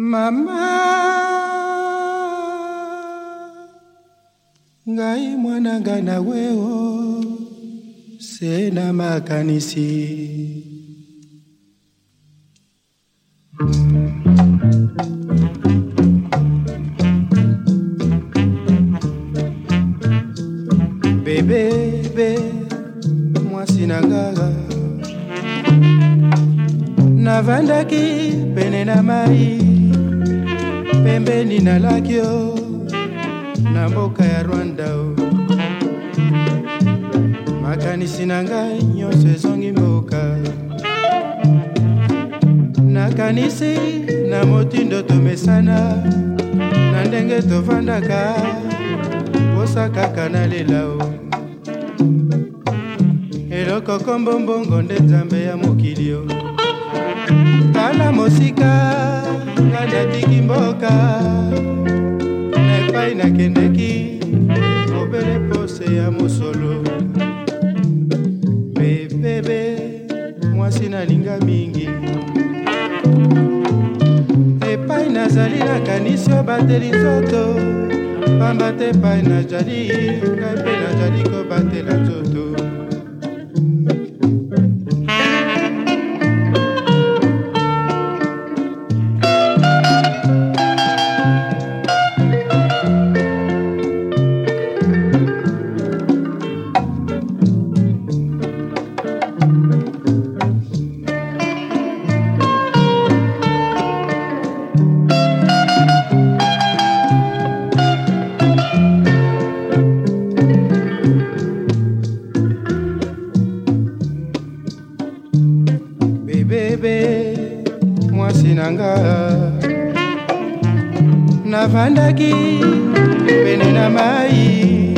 mama ngai mwana gana weo se na makanisi bebebe mwasi na ngaka navandaki pene na mai pembeni nalaki yo na mboka ya rwanda o makanisi na ngai nyonso ezongi mboka nakanisi na motindo tomesana na ndenge tovandaka posa kaka na lela o eloko kombombongo nde nzambe ya mokili o tala mosika yatiki mboka na epai nakendeki mobele pose ya mosolo bebebe mwasi nalinga mingi epai nazali nakanisi obateli nzoto pamba te epai najali ngai mpe najali ko bebebe mwasi na nga navandaki pene na mai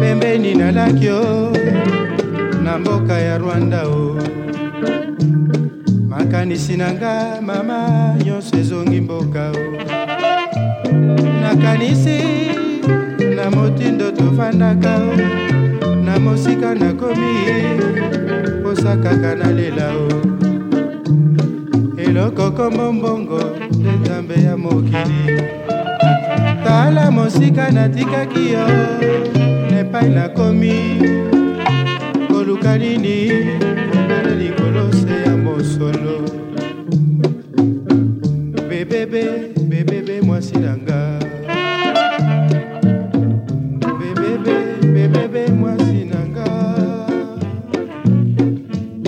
pembeni nalaki o na mboka ya rwanda o makanisi na nga mama nyonso ezongi mboka o nakanisi na moti tovandaka na mosika nakomi posakaka na lela o eloko kombo mbongo nde nzambe ya mokili tala mosika natikaki yo nepai nakomi koluka nini ongana likolo se ya mosolo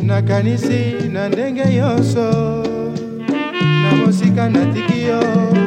nakanisi na ndenge nyonso na mosika natiki yo